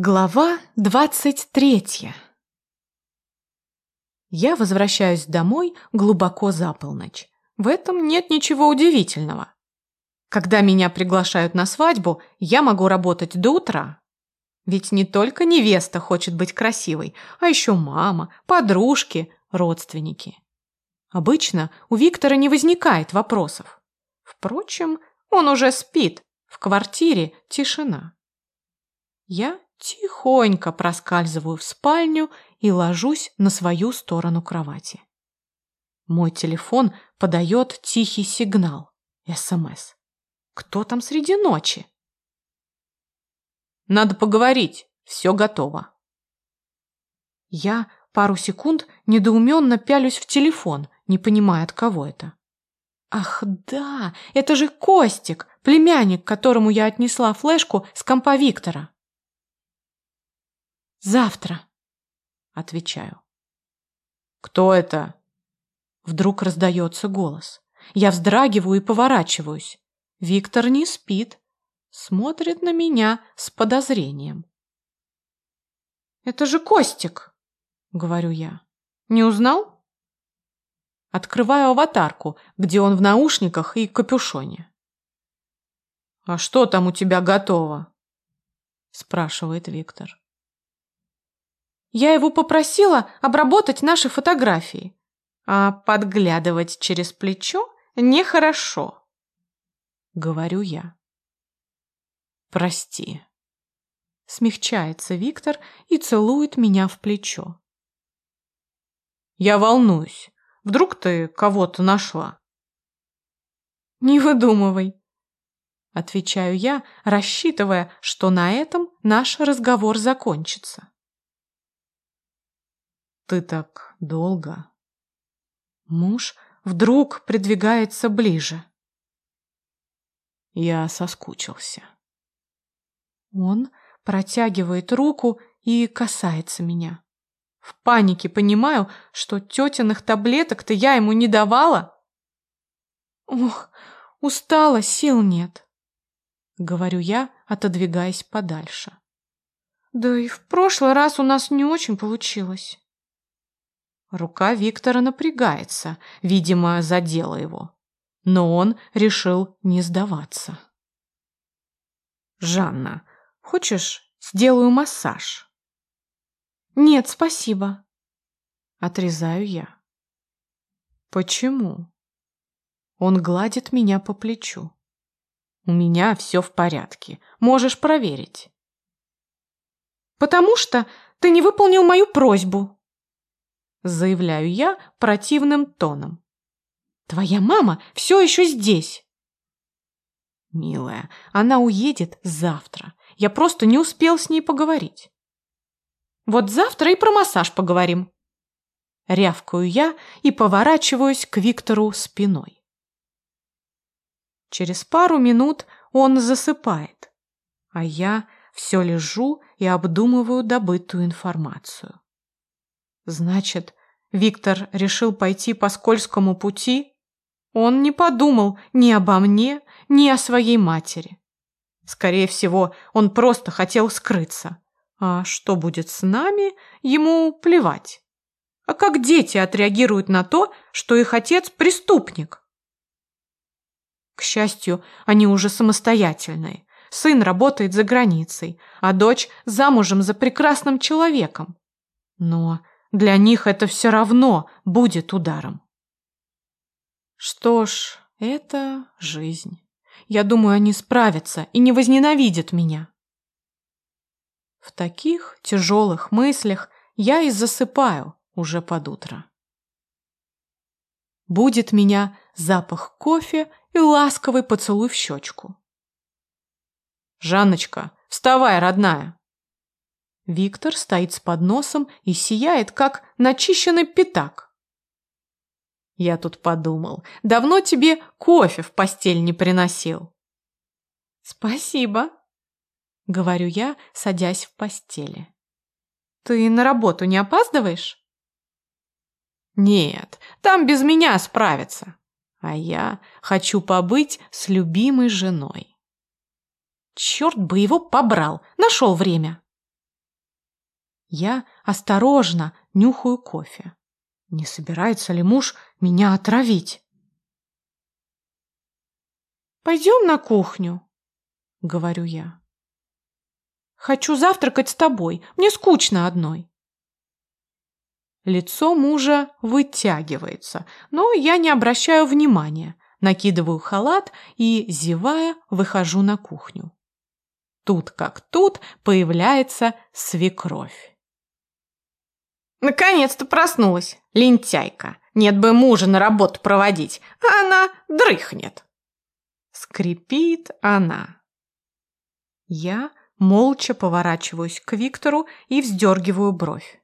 Глава двадцать третья Я возвращаюсь домой глубоко за полночь. В этом нет ничего удивительного. Когда меня приглашают на свадьбу, я могу работать до утра. Ведь не только невеста хочет быть красивой, а еще мама, подружки, родственники. Обычно у Виктора не возникает вопросов. Впрочем, он уже спит, в квартире тишина. Я Тихонько проскальзываю в спальню и ложусь на свою сторону кровати. Мой телефон подает тихий сигнал. СМС. Кто там среди ночи? Надо поговорить. Все готово. Я пару секунд недоуменно пялюсь в телефон, не понимая, от кого это. Ах да, это же Костик, племянник, которому я отнесла флешку с компа Виктора. Завтра, отвечаю. Кто это? Вдруг раздается голос. Я вздрагиваю и поворачиваюсь. Виктор не спит, смотрит на меня с подозрением. Это же Костик, говорю я. Не узнал? Открываю аватарку, где он в наушниках и капюшоне. А что там у тебя готово? спрашивает Виктор. Я его попросила обработать наши фотографии. А подглядывать через плечо нехорошо. Говорю я. Прости. Смягчается Виктор и целует меня в плечо. Я волнуюсь. Вдруг ты кого-то нашла? Не выдумывай. Отвечаю я, рассчитывая, что на этом наш разговор закончится. Ты так долго. Муж вдруг придвигается ближе. Я соскучился. Он протягивает руку и касается меня. В панике понимаю, что тетиных таблеток-то я ему не давала. Ох, устала, сил нет, говорю я, отодвигаясь подальше. Да и в прошлый раз у нас не очень получилось. Рука Виктора напрягается, видимо, задела его. Но он решил не сдаваться. «Жанна, хочешь, сделаю массаж?» «Нет, спасибо», — отрезаю я. «Почему?» Он гладит меня по плечу. «У меня все в порядке. Можешь проверить». «Потому что ты не выполнил мою просьбу», заявляю я противным тоном. Твоя мама все еще здесь. Милая, она уедет завтра. Я просто не успел с ней поговорить. Вот завтра и про массаж поговорим. Рявкаю я и поворачиваюсь к Виктору спиной. Через пару минут он засыпает, а я все лежу и обдумываю добытую информацию. Значит, Виктор решил пойти по скользкому пути? Он не подумал ни обо мне, ни о своей матери. Скорее всего, он просто хотел скрыться. А что будет с нами, ему плевать. А как дети отреагируют на то, что их отец преступник? К счастью, они уже самостоятельные. Сын работает за границей, а дочь замужем за прекрасным человеком. Но для них это все равно будет ударом. Что ж, это жизнь. Я думаю, они справятся и не возненавидят меня. В таких тяжелых мыслях я и засыпаю уже под утро. Будет меня запах кофе и ласковый поцелуй в щечку. «Жанночка, вставай, родная!» Виктор стоит с подносом и сияет, как начищенный пятак. Я тут подумал, давно тебе кофе в постель не приносил. Спасибо, говорю я, садясь в постели. Ты на работу не опаздываешь? Нет, там без меня справятся. А я хочу побыть с любимой женой. Черт бы его побрал, нашел время. Я осторожно нюхаю кофе. Не собирается ли муж меня отравить? «Пойдем на кухню», — говорю я. «Хочу завтракать с тобой. Мне скучно одной». Лицо мужа вытягивается, но я не обращаю внимания. Накидываю халат и, зевая, выхожу на кухню. Тут как тут появляется свекровь. Наконец-то проснулась, лентяйка. Нет бы мужа на работу проводить, а она дрыхнет. Скрипит она. Я молча поворачиваюсь к Виктору и вздергиваю бровь.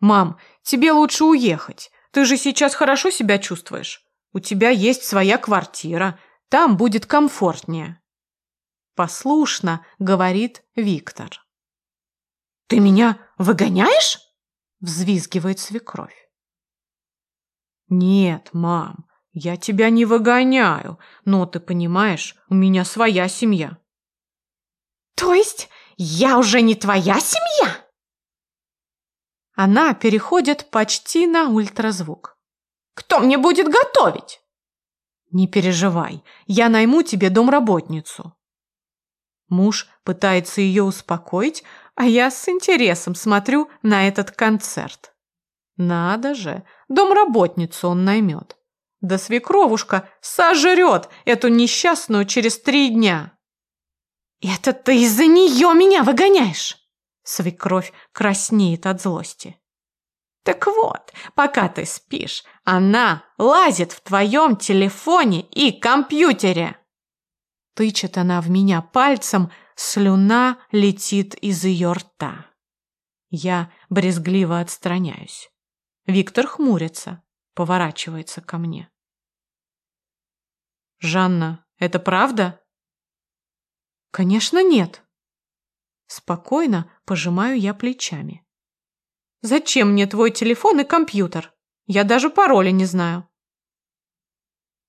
«Мам, тебе лучше уехать. Ты же сейчас хорошо себя чувствуешь. У тебя есть своя квартира, там будет комфортнее». Послушно говорит Виктор. «Ты меня выгоняешь?» Взвизгивает свекровь. «Нет, мам, я тебя не выгоняю, но ты понимаешь, у меня своя семья». «То есть я уже не твоя семья?» Она переходит почти на ультразвук. «Кто мне будет готовить?» «Не переживай, я найму тебе домработницу». Муж пытается ее успокоить, а я с интересом смотрю на этот концерт. Надо же, домработницу он наймет. Да свекровушка сожрет эту несчастную через три дня. «Это ты из-за нее меня выгоняешь!» Свекровь краснеет от злости. «Так вот, пока ты спишь, она лазит в твоем телефоне и компьютере!» Тычет она в меня пальцем, слюна летит из ее рта. Я брезгливо отстраняюсь. Виктор хмурится, поворачивается ко мне. «Жанна, это правда?» «Конечно нет». Спокойно пожимаю я плечами. «Зачем мне твой телефон и компьютер? Я даже пароля не знаю».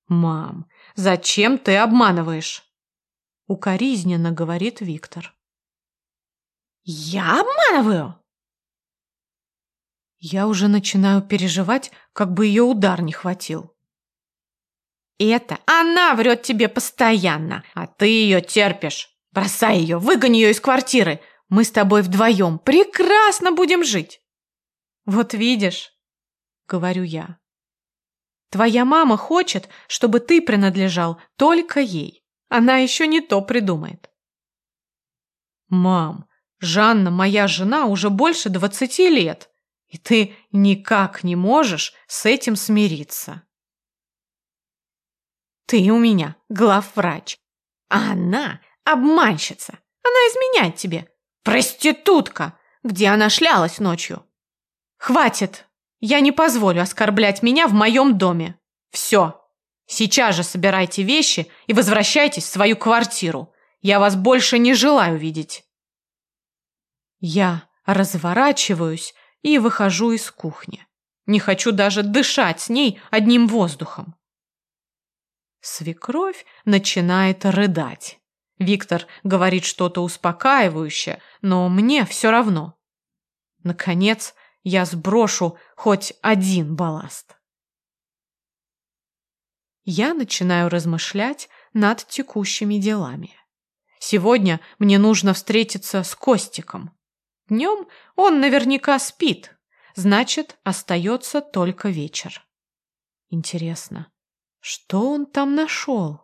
«Мам, зачем ты обманываешь?» Укоризненно говорит Виктор. Я обманываю? Я уже начинаю переживать, как бы ее удар не хватил. Это она врет тебе постоянно, а ты ее терпишь. Бросай ее, выгони ее из квартиры. Мы с тобой вдвоем прекрасно будем жить. Вот видишь, говорю я. Твоя мама хочет, чтобы ты принадлежал только ей. Она еще не то придумает. Мам, Жанна моя жена уже больше двадцати лет, и ты никак не можешь с этим смириться. Ты у меня главврач, а она обманщица. Она изменяет тебе. Проститутка, где она шлялась ночью. Хватит. Я не позволю оскорблять меня в моем доме. Все. Сейчас же собирайте вещи и возвращайтесь в свою квартиру. Я вас больше не желаю видеть. Я разворачиваюсь и выхожу из кухни. Не хочу даже дышать с ней одним воздухом. Свекровь начинает рыдать. Виктор говорит что-то успокаивающее, но мне все равно. Наконец, я сброшу хоть один балласт я начинаю размышлять над текущими делами. Сегодня мне нужно встретиться с Костиком. Днем он наверняка спит, значит, остается только вечер. Интересно, что он там нашел?